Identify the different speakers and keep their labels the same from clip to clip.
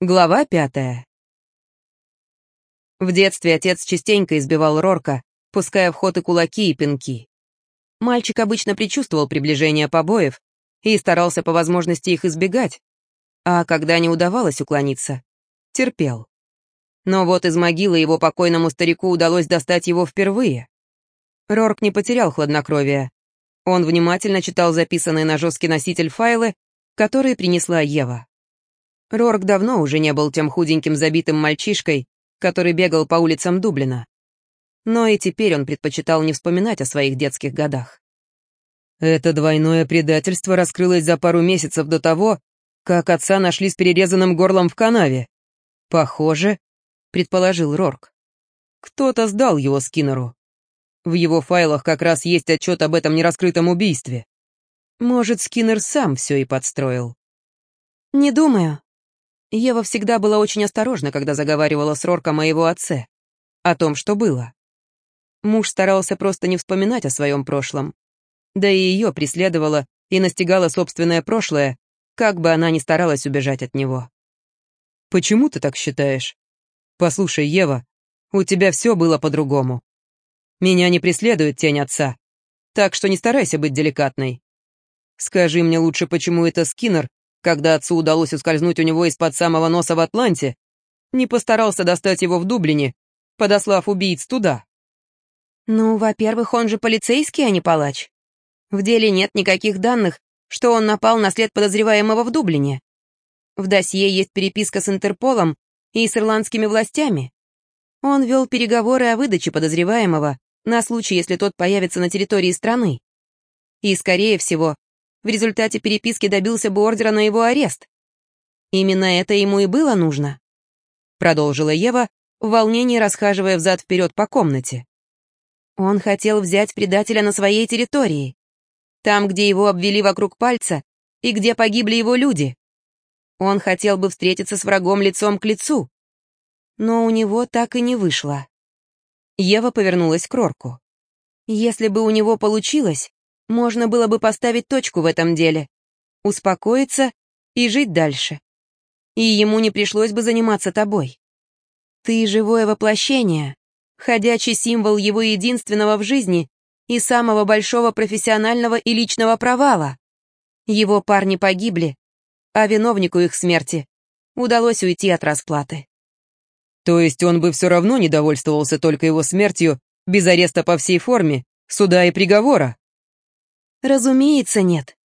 Speaker 1: Глава пятая. В детстве отец частенько избивал Рорка, пуская в ход и кулаки, и пинки. Мальчик обычно предчувствовал приближение побоев и старался по возможности их избегать, а когда не удавалось уклониться, терпел. Но вот из могилы его покойному старику удалось достать его впервые. Рорк не потерял хладнокровия. Он внимательно читал записанные на жесткий носитель файлы, которые принесла Ева. Рорк давно уже не был тем худеньким забитым мальчишкой, который бегал по улицам Дублина. Но и теперь он предпочитал не вспоминать о своих детских годах. Это двойное предательство раскрылось за пару месяцев до того, как отца нашли с перерезанным горлом в канаве. Похоже, предположил Рорк. Кто-то сдал его Скиннеру. В его файлах как раз есть отчет об этом нераскрытом убийстве. Может, Скиннер сам все и подстроил.
Speaker 2: «Не думаю»,
Speaker 1: Ева всегда была очень осторожна, когда заговаривала с Рорком о его отце, о том, что было. Муж старался просто не вспоминать о своем прошлом. Да и ее преследовало и настигало собственное прошлое, как бы она ни старалась убежать от него. «Почему ты так считаешь? Послушай, Ева, у тебя все было по-другому. Меня не преследует тень отца, так что не старайся быть деликатной. Скажи мне лучше, почему это Скиннер когда отцу удалось ускользнуть у него из-под самого носа в Атланте, не постарался достать его в Дублине, подослав убийц туда.
Speaker 2: Ну, во-первых, он же полицейский, а не палач. В деле нет никаких данных, что он напал на след подозреваемого в Дублине. В досье есть переписка с Интерполом и с ирландскими властями. Он вел переговоры о выдаче подозреваемого на случай, если тот появится на территории страны. И, скорее всего, в результате переписки добился бы ордера на его арест. Именно это ему и было нужно. Продолжила Ева, в волнении расхаживая взад-вперед по комнате. Он хотел взять предателя на своей территории. Там, где его обвели вокруг пальца и где погибли его люди. Он хотел бы встретиться с врагом лицом к лицу. Но у него так и не вышло. Ева повернулась к Рорку. Если бы у него получилось, можно было бы поставить точку в этом деле, успокоиться и жить дальше. И ему не пришлось бы заниматься тобой. Ты живое воплощение, ходячий символ его единственного в жизни и самого большого профессионального и личного провала. Его парни погибли, а виновнику их смерти удалось уйти от расплаты.
Speaker 1: То есть он бы все равно не довольствовался только его смертью, без ареста по всей форме, суда и приговора?
Speaker 2: Разумеется, нет.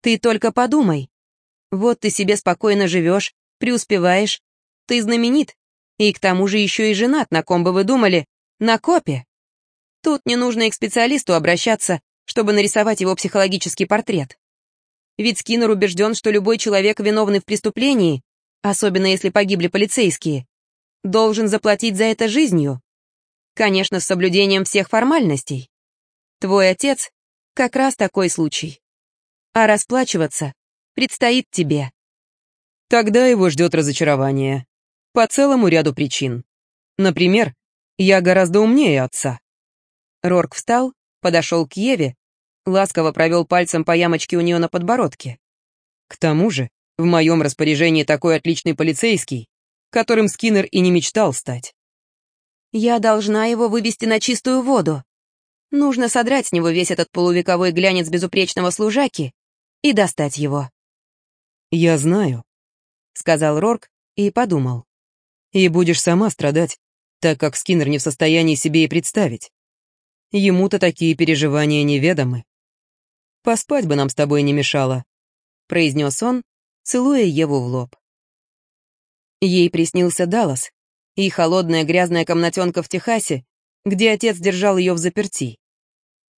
Speaker 2: Ты только подумай. Вот ты себе спокойно живешь, преуспеваешь, ты знаменит, и к тому же еще и женат, на ком бы вы думали, на копе. Тут не нужно и к специалисту обращаться, чтобы нарисовать его психологический портрет. Ведь Скиннер убежден, что любой человек, виновный в преступлении, особенно если погибли полицейские, должен заплатить за это жизнью. Конечно, с соблюдением всех формальностей. Твой отец как раз такой случай. А расплачиваться предстоит тебе.
Speaker 1: Тогда его ждет разочарование. По целому ряду причин. Например, я гораздо умнее отца. Рорк встал, подошел к Еве, ласково провел пальцем по ямочке у нее на подбородке. К тому же, в моем распоряжении такой отличный полицейский, которым Скиннер и не мечтал стать.
Speaker 2: Я должна его вывести на чистую воду. Нужно содрать с него весь этот полувековой глянец безупречного служаки и достать его.
Speaker 1: «Я знаю», — сказал Рорк и подумал. «И будешь сама страдать, так как Скиннер не в состоянии себе и представить. Ему-то такие переживания неведомы. Поспать бы нам с тобой не мешало», — произнес он, целуя Еву в лоб. Ей приснился Даллас и холодная грязная комнатенка в Техасе, где отец держал ее в заперти.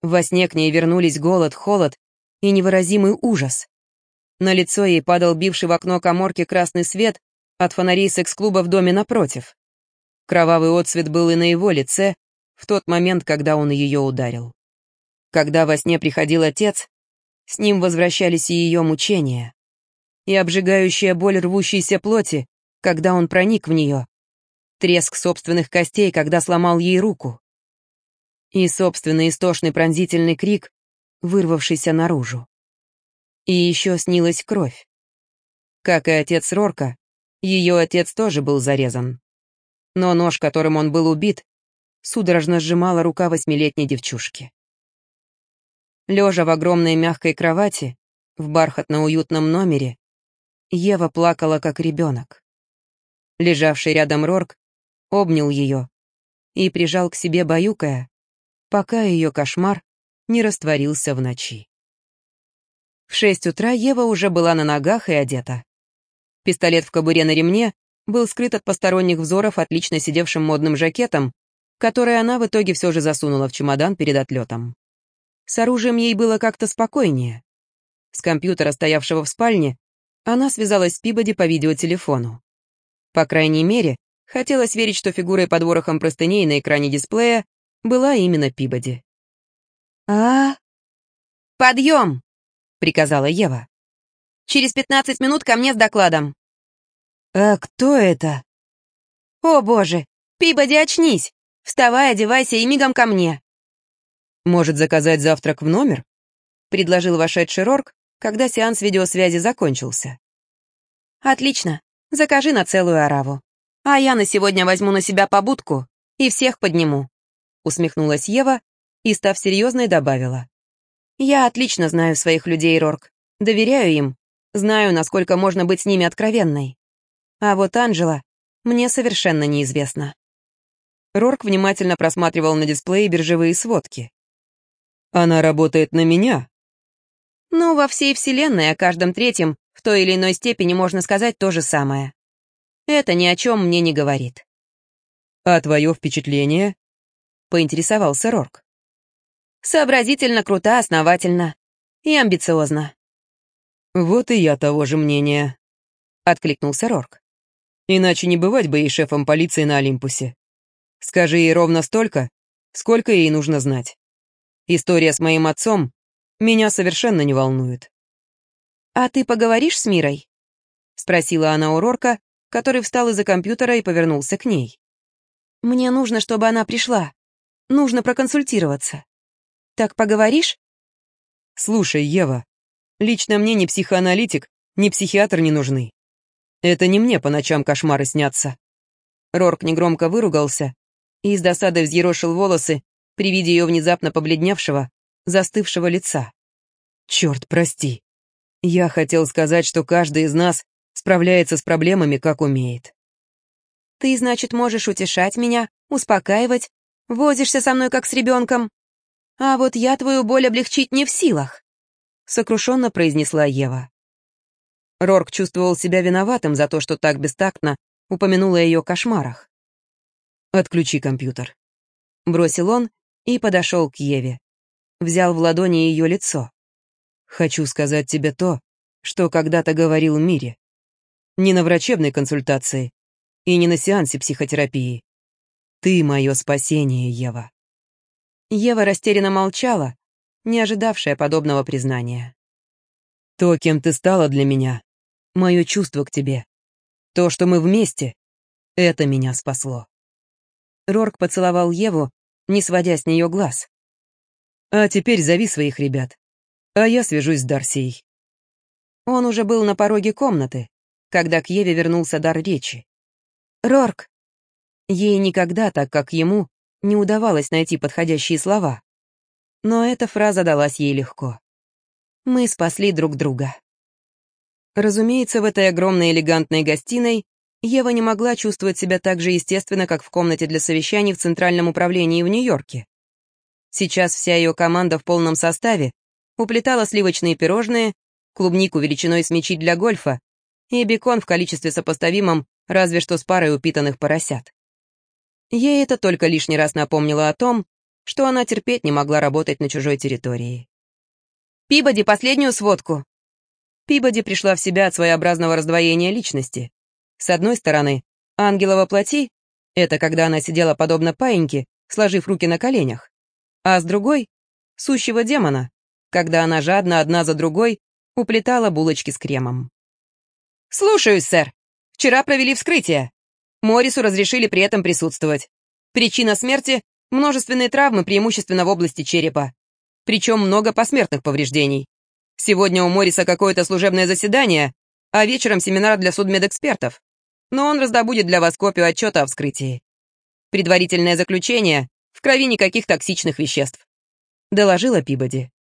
Speaker 1: Во сне к ней вернулись голод, холод и невыразимый ужас. На лицо ей падал бивший в окно коморки красный свет от фонарей секс-клуба в доме напротив. Кровавый отсвет был и на его лице в тот момент, когда он ее ударил. Когда во сне приходил отец, с ним возвращались и ее мучения. И обжигающая боль рвущейся плоти, когда он проник в нее, треск собственных костей, когда сломал ей руку. И собственный истошный пронзительный крик, вырвавшийся наружу. И еще снилась кровь. Как и отец Рорка, Ее отец тоже был зарезан. Но нож, которым он был убит, судорожно сжимала рука восьмилетней девчушки. Лежа в огромной мягкой кровати, в бархатно-уютном номере, Ева плакала, как ребенок. Лежавший рядом Рорк обнял ее и прижал к себе баюкая, пока ее кошмар не растворился в ночи. В шесть утра Ева уже была на ногах и одета. Пистолет в кобуре на ремне был скрыт от посторонних взоров отлично сидевшим модным жакетом, который она в итоге все же засунула в чемодан перед отлетом. С оружием ей было как-то спокойнее. С компьютера, стоявшего в спальне, она связалась с Пибоди по видеотелефону. По крайней мере, хотелось верить, что фигурой под ворохом простыней на экране дисплея была именно Пибоди.
Speaker 2: «А? Подъем!» — приказала Ева. «Через пятнадцать минут ко мне с докладом».
Speaker 1: «А кто это?»
Speaker 2: «О, боже! Пибоди, очнись! Вставай, одевайся и мигом ко мне!»
Speaker 1: «Может, заказать завтрак в номер?» — предложил вошедший Рорк, когда сеанс видеосвязи закончился.
Speaker 2: «Отлично. Закажи на целую ораву. А я на сегодня возьму на себя побудку и всех подниму», — усмехнулась Ева и, став серьезной, добавила. «Я отлично знаю своих людей, Рорк. Доверяю им. Знаю, насколько можно быть с ними откровенной. А вот Анжела мне совершенно неизвестна».
Speaker 1: Рорк внимательно просматривал на дисплее биржевые сводки. «Она работает на меня».
Speaker 2: «Ну, во всей вселенной о каждом третьем в той или иной степени можно сказать то же самое. Это ни о чем мне не говорит».
Speaker 1: «А твое впечатление?» — поинтересовался Рорк.
Speaker 2: Сообразительно, круто, основательно и амбициозно.
Speaker 1: «Вот и я того же мнения», — откликнулся Рорк. «Иначе не бывать бы ей шефом полиции на Олимпусе. Скажи ей ровно столько, сколько ей нужно знать. История с моим отцом меня совершенно не волнует».
Speaker 2: «А ты поговоришь с Мирой?» — спросила она у Рорка, который встал из-за компьютера и повернулся к ней. «Мне нужно, чтобы она пришла. Нужно проконсультироваться. Так поговоришь?»
Speaker 1: «Слушай, Ева, лично мне ни психоаналитик, ни психиатр не нужны. Это не мне по ночам кошмары снятся». Рорк негромко выругался и с досадой взъерошил волосы при виде ее внезапно побледневшего, застывшего лица. «Черт, прости. Я хотел сказать, что каждый из нас справляется с проблемами, как умеет».
Speaker 2: «Ты, значит, можешь утешать меня, успокаивать, возишься со мной, как с ребенком, «А вот я твою боль облегчить не в силах», — сокрушенно произнесла Ева.
Speaker 1: Рорк чувствовал себя виноватым за то, что так бестактно упомянула о ее кошмарах. «Отключи компьютер», — бросил он и подошел к Еве. Взял в ладони ее лицо. «Хочу сказать тебе то, что когда-то говорил Мире. Не на врачебной консультации и не на сеансе психотерапии. Ты мое спасение, Ева».
Speaker 2: Ева растерянно молчала, не ожидавшая подобного признания.
Speaker 1: «То, кем ты стала для меня, мое чувство к тебе, то, что мы вместе, это меня спасло».
Speaker 2: Рорк поцеловал Еву, не сводя с нее глаз.
Speaker 1: «А теперь зови своих ребят, а я свяжусь с Дарсией».
Speaker 2: Он уже был на пороге комнаты, когда к Еве вернулся дар речи. «Рорк!» Ей никогда, так как ему, не удавалось найти подходящие слова. Но эта фраза далась ей легко. Мы спасли друг друга. Разумеется, в этой огромной элегантной гостиной Ева не могла чувствовать себя так же естественно, как в комнате для совещаний в Центральном управлении в Нью-Йорке. Сейчас вся ее команда в полном составе уплетала сливочные пирожные, клубнику величиной с мячи для гольфа и бекон в количестве сопоставимом разве что с парой упитанных поросят. Ей это только лишний раз напомнило о том, что она терпеть не могла работать на чужой территории. «Пибоди, последнюю сводку!» Пибоди пришла в себя от своеобразного раздвоения личности. С одной стороны, ангела плоти — это когда она сидела подобно паиньке, сложив руки на коленях. А с другой — сущего демона, когда она жадно одна за другой уплетала булочки с кремом. «Слушаюсь, сэр. Вчера провели вскрытие. Морису разрешили при этом присутствовать. Причина смерти — множественные травмы, преимущественно в области черепа. Причем много посмертных повреждений. Сегодня у Мориса какое-то служебное заседание, а вечером семинар для судмедэкспертов. но он раздобудет для вас копию отчета о вскрытии. Предварительное заключение — в крови никаких токсичных веществ», — доложила Пибоди.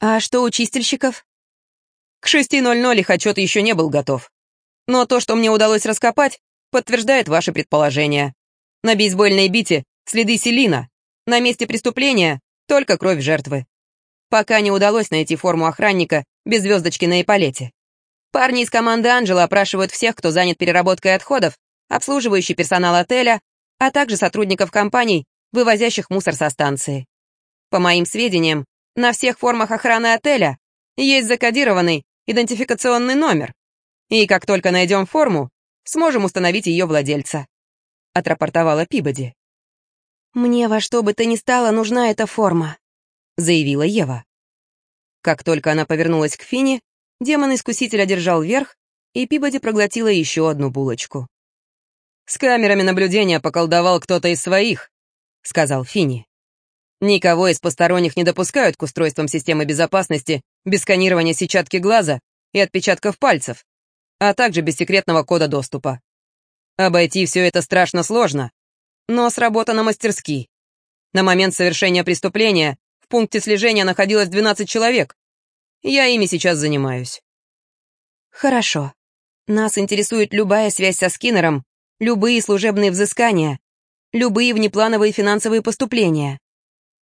Speaker 2: «А что у чистильщиков?» К 6.00 их отчет еще не был готов. Но то, что мне удалось раскопать, подтверждает ваши предположения. На бейсбольной бите следы селина. На месте преступления только кровь жертвы. Пока не удалось найти форму охранника без звездочки на эполете. Парни из команды Анжела опрашивают всех, кто занят переработкой отходов, обслуживающий персонал отеля, а также сотрудников компаний, вывозящих мусор со станции. По моим сведениям, на всех формах охраны отеля есть закодированный идентификационный номер, и как только найдем форму, сможем установить ее владельца», — отрапортовала Пибоди. «Мне во что бы то ни стало нужна эта форма», — заявила Ева. Как только она повернулась к Фине, демон-искуситель одержал верх, и Пибоди проглотила еще одну булочку. «С камерами наблюдения поколдовал кто-то из своих», — сказал Фини. «Никого из посторонних не допускают к устройствам системы безопасности без сканирования сетчатки глаза и отпечатков пальцев, а также без секретного кода доступа. Обойти все это страшно сложно, но сработано мастерски. На момент совершения преступления в пункте слежения находилось 12 человек. Я ими сейчас занимаюсь. Хорошо. Нас интересует любая связь со Скиннером любые служебные взыскания, любые внеплановые финансовые поступления.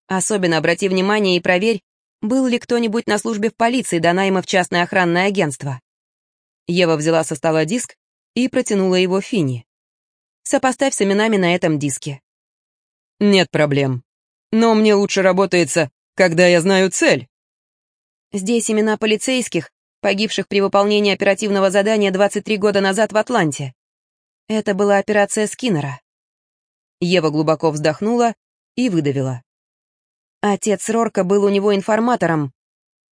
Speaker 2: Особенно обрати внимание и проверь, был ли кто-нибудь на службе в полиции до найма в частное охранное агентство. Ева взяла со стола диск и протянула его Фини. Сопоставь с именами на этом диске. Нет проблем. Но мне лучше работается, когда я знаю цель. Здесь имена полицейских, погибших при выполнении оперативного задания 23 года назад в Атланте. Это была операция Скиннера. Ева глубоко вздохнула и выдавила. Отец Рорка был у него информатором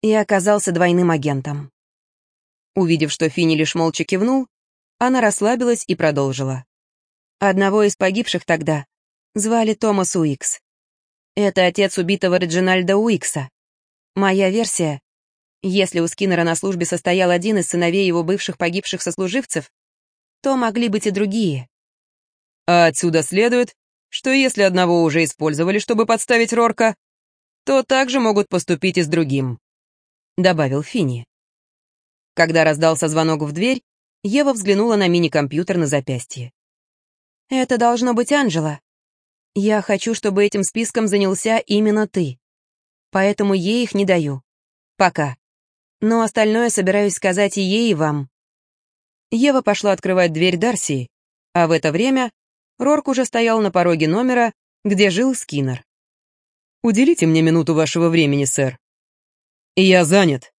Speaker 2: и оказался двойным агентом. Увидев, что Финни лишь молча кивнул, она расслабилась и продолжила. Одного из погибших тогда звали Томас Уикс. Это отец убитого Реджинальда Уикса. Моя версия — если у Скиннера на службе состоял один из сыновей его бывших погибших сослуживцев, то могли быть и другие. А отсюда следует, что если одного уже использовали, чтобы подставить Рорка, то также могут поступить и с другим», — добавил Финни. Когда раздался звонок в дверь, Ева взглянула на мини-компьютер на запястье. «Это должно быть Анжела. Я хочу, чтобы этим списком занялся именно ты. Поэтому ей их не даю. Пока. Но остальное собираюсь сказать и ей, и вам. Ева пошла открывать дверь Дарси, а в это время Рорк уже стоял на пороге номера, где жил Скиннер. «Уделите мне минуту вашего времени, сэр». «Я занят».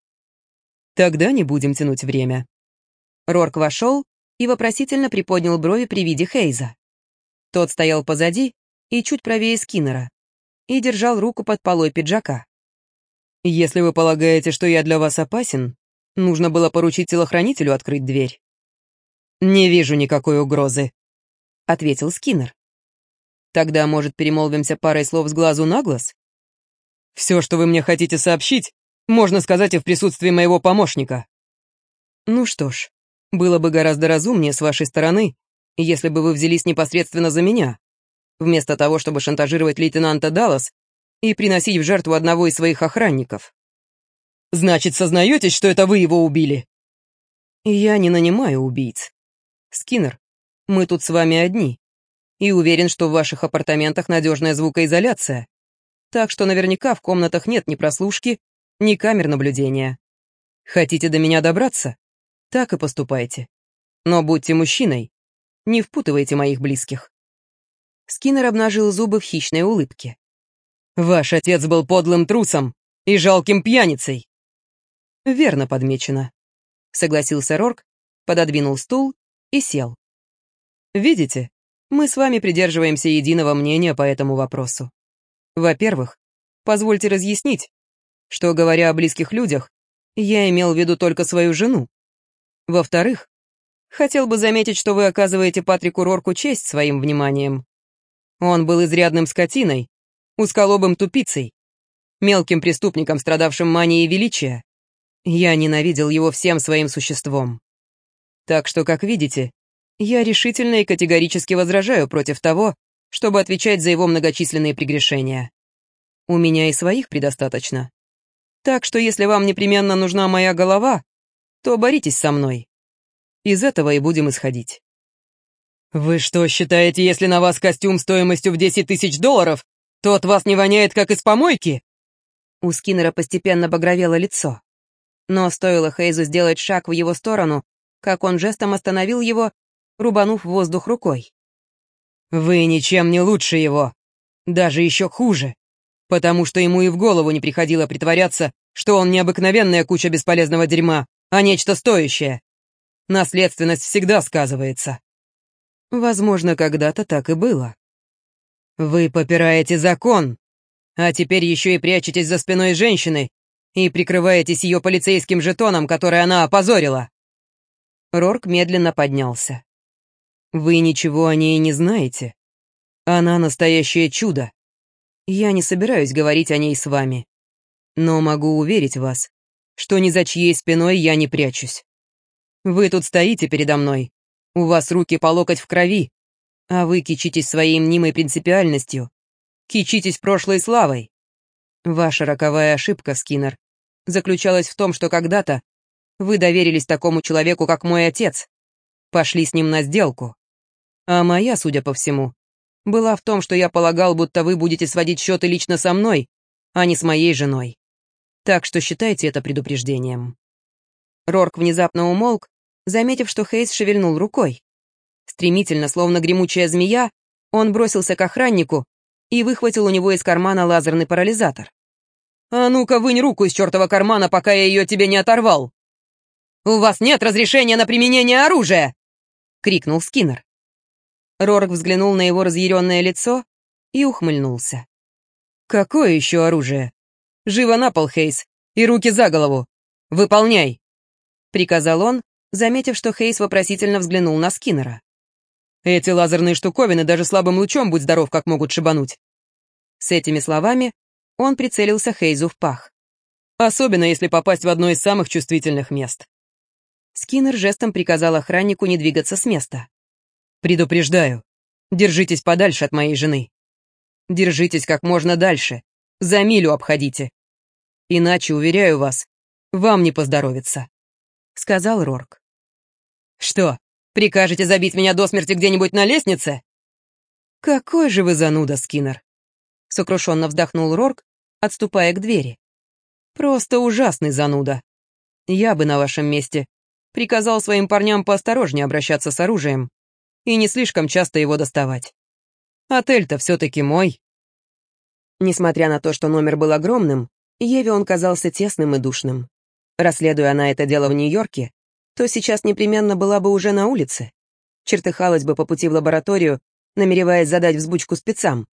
Speaker 2: «Тогда не будем тянуть время». Рорк вошел и вопросительно приподнял брови при виде Хейза. Тот стоял позади и чуть правее Скиннера и держал руку под полой пиджака. «Если вы полагаете, что я для вас опасен, нужно было поручить телохранителю открыть дверь». «Не вижу никакой угрозы», — ответил Скиннер. «Тогда, может, перемолвимся парой слов с глазу на глаз? Все, что вы мне хотите сообщить, можно сказать и в присутствии моего помощника». «Ну что ж, было бы гораздо разумнее с вашей стороны, если бы вы взялись непосредственно за меня, вместо того, чтобы шантажировать лейтенанта Даллас и приносить в жертву одного из своих охранников». «Значит, сознаетесь, что это вы его убили?» «Я не нанимаю убийц. Скиннер, мы тут с вами одни. И уверен, что в ваших апартаментах надежная звукоизоляция. Так что наверняка в комнатах нет ни прослушки, ни камер наблюдения. Хотите до меня добраться? Так и поступайте. Но будьте мужчиной. Не впутывайте моих близких. Скиннер обнажил зубы в хищной улыбке. «Ваш отец был подлым трусом и жалким пьяницей!» «Верно подмечено», — согласился Рорк, пододвинул стул и сел. «Видите, мы с вами придерживаемся единого мнения по этому вопросу. Во-первых, позвольте разъяснить, что, говоря о близких людях, я имел в виду только свою жену. Во-вторых, хотел бы заметить, что вы оказываете Патрику Рорку честь своим вниманием. Он был изрядным скотиной, узколобым тупицей, мелким преступником, страдавшим манией величия. Я ненавидел его всем своим существом. Так что, как видите,
Speaker 1: Я решительно и категорически возражаю против того, чтобы отвечать за его многочисленные прегрешения. У меня и своих предостаточно. Так что если вам непременно нужна моя голова, то боритесь со мной. Из этого и будем исходить. Вы что, считаете, если на вас костюм стоимостью в 10 тысяч долларов, то от вас не воняет, как из помойки?
Speaker 2: У Скиннера постепенно багровело лицо. Но стоило Хейзу сделать шаг в его сторону, как он жестом остановил его, рубанув воздух рукой.
Speaker 1: «Вы ничем не лучше его. Даже еще хуже. Потому что ему и в голову не приходило притворяться, что он необыкновенная куча бесполезного дерьма, а нечто стоящее. Наследственность всегда сказывается. Возможно, когда-то так и было. Вы попираете закон, а теперь еще и прячетесь за спиной женщины и прикрываетесь ее полицейским жетоном, который она опозорила. Рорк медленно поднялся. Вы ничего о ней не знаете. Она настоящее чудо. Я не собираюсь говорить о ней с вами. Но могу уверить вас, что ни за чьей спиной я не прячусь. Вы тут стоите передо мной, у вас руки по локоть в крови, а вы кичитесь своей мнимой принципиальностью, кичитесь прошлой славой. Ваша роковая ошибка, Скиннер, заключалась в том, что когда-то вы доверились такому человеку, как мой отец, пошли с ним на сделку. А моя, судя по всему, была в том, что я полагал, будто вы будете сводить счеты лично со мной, а не с моей женой. Так что считайте это предупреждением. Рорк внезапно умолк, заметив, что Хейс шевельнул рукой. Стремительно, словно гремучая змея, он бросился к охраннику и выхватил у него из кармана лазерный парализатор. «А ну-ка, вынь руку из чертова кармана, пока я ее тебе не оторвал!» «У вас нет разрешения на применение оружия!» — крикнул Скиннер. Рорк взглянул на его разъяренное лицо и ухмыльнулся. «Какое еще оружие? Живо на пол, Хейс, и руки за голову! Выполняй!» — приказал он, заметив, что Хейс вопросительно взглянул на Скиннера. «Эти лазерные штуковины даже слабым лучом, будь здоров, как могут шибануть!» С этими словами он прицелился Хейзу в пах. «Особенно, если попасть в одно из самых чувствительных мест». Скиннер жестом приказал охраннику не двигаться с места. Предупреждаю, держитесь подальше от моей жены. Держитесь как можно дальше, за милю обходите. Иначе, уверяю вас, вам не поздоровится», — сказал Рорк. «Что, прикажете забить меня до смерти где-нибудь на лестнице?» «Какой же вы зануда, Скиннер!» — сокрушенно вздохнул Рорк, отступая к двери. «Просто ужасный зануда. Я бы на вашем месте приказал своим парням поосторожнее обращаться с оружием и не слишком часто его доставать. Отель-то все-таки мой. Несмотря на то, что номер был огромным, Еве он казался тесным и душным. Расследуя она это дело в Нью-Йорке, то сейчас непременно была бы уже на улице. Чертыхалась бы по пути в лабораторию, намереваясь задать взбучку спецам,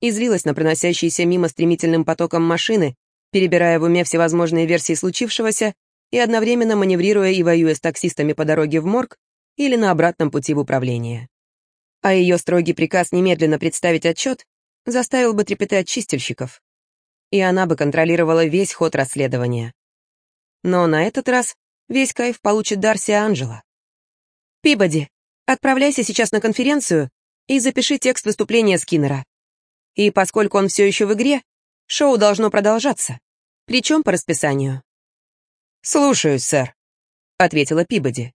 Speaker 1: и злилась на проносящиеся мимо стремительным потоком машины, перебирая в уме всевозможные версии случившегося и одновременно маневрируя и воюя с таксистами по дороге в морг или на обратном пути в управление. А ее строгий приказ немедленно представить отчет заставил бы трепетать чистильщиков. И она бы контролировала весь ход расследования. Но на этот раз весь кайф получит Дарси Анджела. «Пибоди, отправляйся сейчас на конференцию и запиши текст выступления Скиннера. И поскольку он все еще в игре, шоу должно продолжаться, причем по расписанию». «Слушаюсь, сэр», — ответила Пибоди.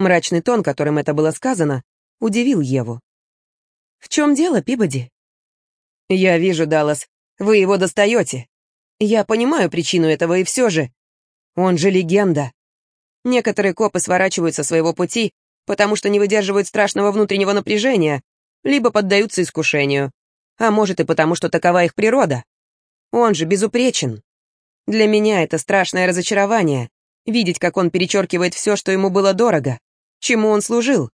Speaker 1: Мрачный тон, которым это было сказано, удивил Еву. «В чем дело, Пибоди?» «Я вижу, Даллас, вы его достаете. Я понимаю причину этого, и все же. Он же легенда. Некоторые копы сворачивают со своего пути, потому что не выдерживают страшного внутреннего напряжения, либо поддаются искушению, а может и потому, что такова их природа. Он же безупречен. Для меня это страшное разочарование, видеть, как он перечеркивает все, что ему было дорого. Чему он служил?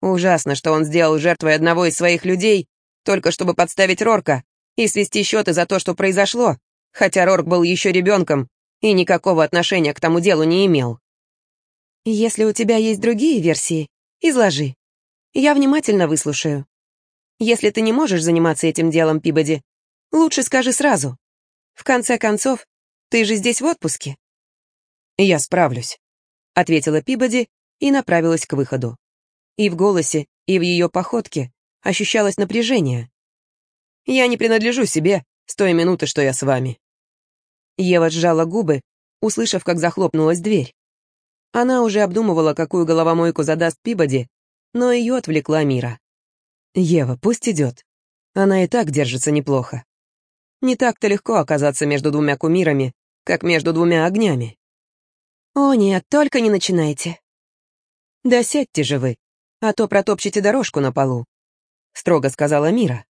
Speaker 1: Ужасно, что он сделал жертвой одного из своих людей, только чтобы подставить Рорка и свести счеты за то, что произошло, хотя Рорк был еще ребенком и никакого отношения к тому делу не имел. Если у тебя есть другие версии, изложи. Я внимательно выслушаю. Если ты не можешь заниматься этим делом, Пибоди, лучше скажи сразу. В конце концов, ты же здесь в отпуске. Я справлюсь, ответила Пибоди и направилась к выходу.
Speaker 2: И в голосе, и в ее походке ощущалось напряжение. «Я не принадлежу себе с той минуты, что я с вами». Ева сжала губы, услышав, как захлопнулась дверь. Она уже обдумывала, какую головомойку задаст Пибоди, но ее отвлекла Мира. «Ева, пусть идет. Она и так держится неплохо. Не так-то легко оказаться между двумя кумирами, как между двумя огнями». «О нет, только не начинайте». «Да сядьте же вы, а то протопчете дорожку на полу», — строго сказала Мира.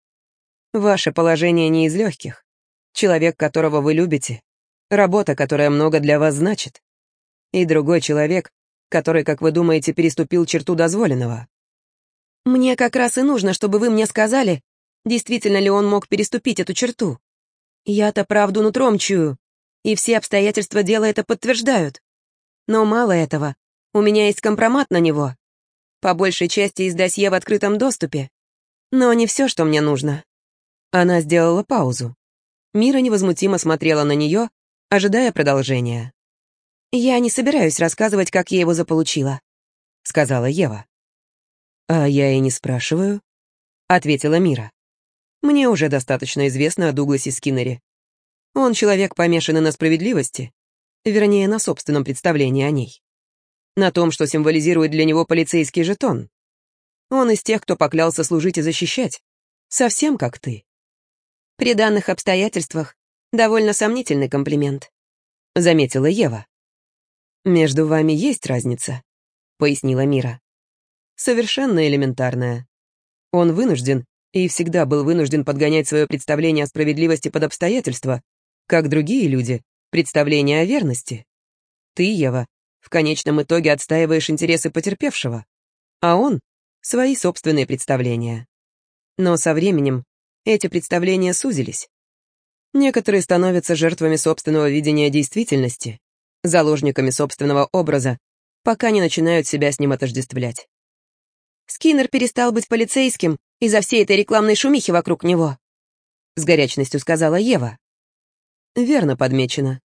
Speaker 2: «Ваше положение не из легких. Человек, которого вы любите, работа, которая много для вас значит и другой человек, который, как вы думаете, переступил черту дозволенного. Мне как раз и нужно, чтобы вы мне сказали, действительно ли он мог переступить эту черту. Я-то правду нутром чую, и все обстоятельства дела это подтверждают. Но мало этого, у меня есть компромат на него. По большей части из досье в открытом доступе. Но не все, что мне нужно. Она сделала паузу. Мира невозмутимо смотрела на нее, ожидая продолжения. «Я не собираюсь рассказывать, как я его заполучила», — сказала Ева. «А я и не спрашиваю», — ответила Мира. «Мне уже достаточно известно о Дугласе Скиннере. Он человек, помешанный на справедливости, вернее, на собственном представлении о ней. На том, что символизирует для него полицейский жетон. Он из тех, кто поклялся служить и защищать. Совсем как ты. При данных обстоятельствах довольно сомнительный комплимент», — заметила Ева. «Между вами есть разница», — пояснила Мира. «Совершенно элементарная. Он вынужден и всегда был вынужден подгонять свое представление о справедливости под обстоятельства, как другие люди, представление о верности. Ты, Ева, в конечном итоге отстаиваешь интересы потерпевшего, а он — свои собственные представления. Но со временем эти представления сузились. Некоторые становятся жертвами собственного видения действительности, заложниками собственного образа, пока не начинают себя с ним отождествлять. Скиннер перестал быть полицейским из-за всей этой рекламной шумихи вокруг него. С горячностью сказала Ева. Верно подмечено.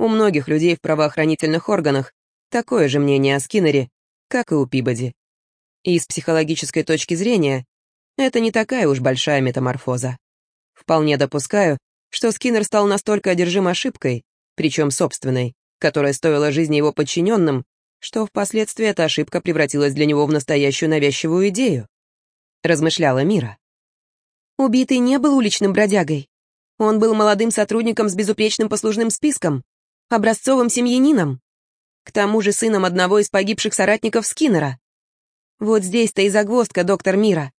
Speaker 2: У многих людей в правоохранительных органах такое же мнение о Скиннере, как и у Пибоди. И с психологической точки зрения это не такая уж большая метаморфоза. Вполне допускаю, что Скиннер стал настолько одержим ошибкой, причем собственной, которая стоила жизни его подчиненным, что впоследствии эта ошибка превратилась для него в настоящую навязчивую идею. Размышляла Мира. Убитый не был уличным бродягой. Он был молодым сотрудником с безупречным послужным списком, образцовым семьянином. К тому же сыном одного из погибших соратников Скиннера. Вот здесь-то и загвоздка, доктор Мира.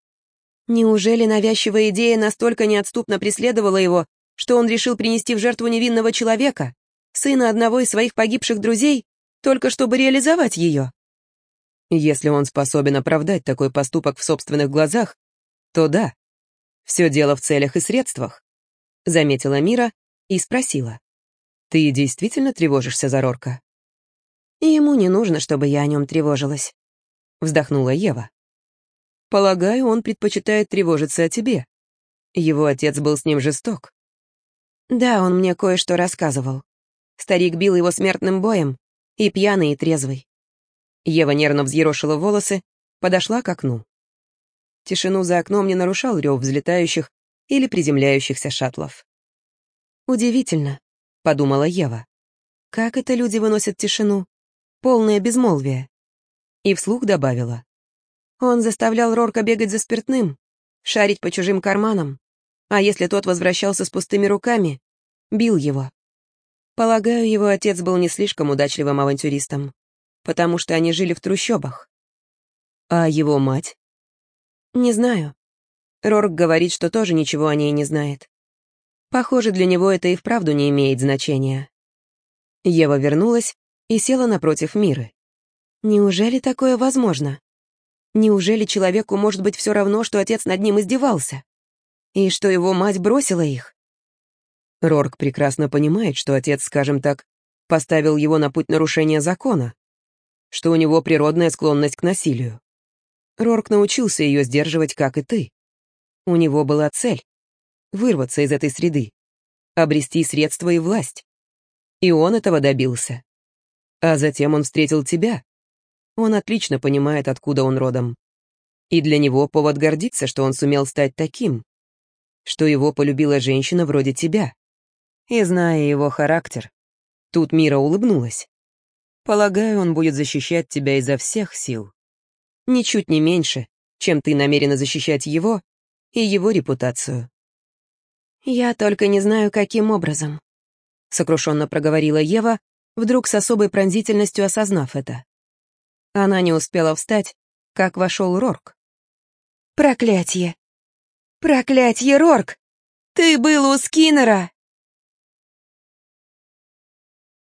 Speaker 2: Неужели навязчивая идея настолько неотступно преследовала его, что он решил принести в жертву невинного человека? сына одного из своих погибших друзей, только чтобы реализовать ее. Если он способен оправдать такой поступок в собственных глазах, то да, все дело в целях и средствах, заметила Мира и спросила. Ты действительно тревожишься за Рорка? Ему не нужно, чтобы я о нем тревожилась, вздохнула Ева. Полагаю, он предпочитает тревожиться о тебе. Его отец был с ним жесток. Да, он мне кое-что рассказывал. Старик бил его смертным боем, и пьяный, и трезвый. Ева нервно взъерошила волосы, подошла к окну. Тишину за окном не нарушал рев взлетающих или приземляющихся шаттлов. «Удивительно», — подумала Ева. «Как это люди выносят тишину? Полное безмолвие». И вслух добавила. Он заставлял Рорка бегать за спиртным, шарить по чужим карманам, а если тот возвращался с пустыми руками, бил его. Полагаю, его отец был не слишком удачливым авантюристом, потому что они жили в трущобах. А его мать? Не знаю. Рорк говорит, что тоже ничего о ней не знает. Похоже, для него это и вправду не имеет значения. Ева вернулась и села напротив Миры. Неужели такое возможно? Неужели человеку может быть все равно, что отец над ним издевался? И что его мать бросила их? Рорк прекрасно понимает, что отец, скажем так, поставил его на путь нарушения закона, что у него природная склонность к насилию. Рорк научился ее сдерживать, как и ты. У него была цель — вырваться из этой среды, обрести средства и власть. И он этого добился. А затем он встретил тебя. Он отлично понимает, откуда он родом.
Speaker 1: И для него повод гордиться, что он сумел стать таким. Что его полюбила женщина вроде тебя. И зная его характер, тут Мира улыбнулась. Полагаю, он будет защищать тебя изо всех сил. Ничуть не меньше, чем ты намерена защищать его и его репутацию.
Speaker 2: «Я только не знаю, каким образом», — сокрушенно проговорила Ева, вдруг с особой пронзительностью осознав это. Она не успела встать, как вошел Рорк. «Проклятье! Проклятье, Рорк! Ты был у Скиннера!»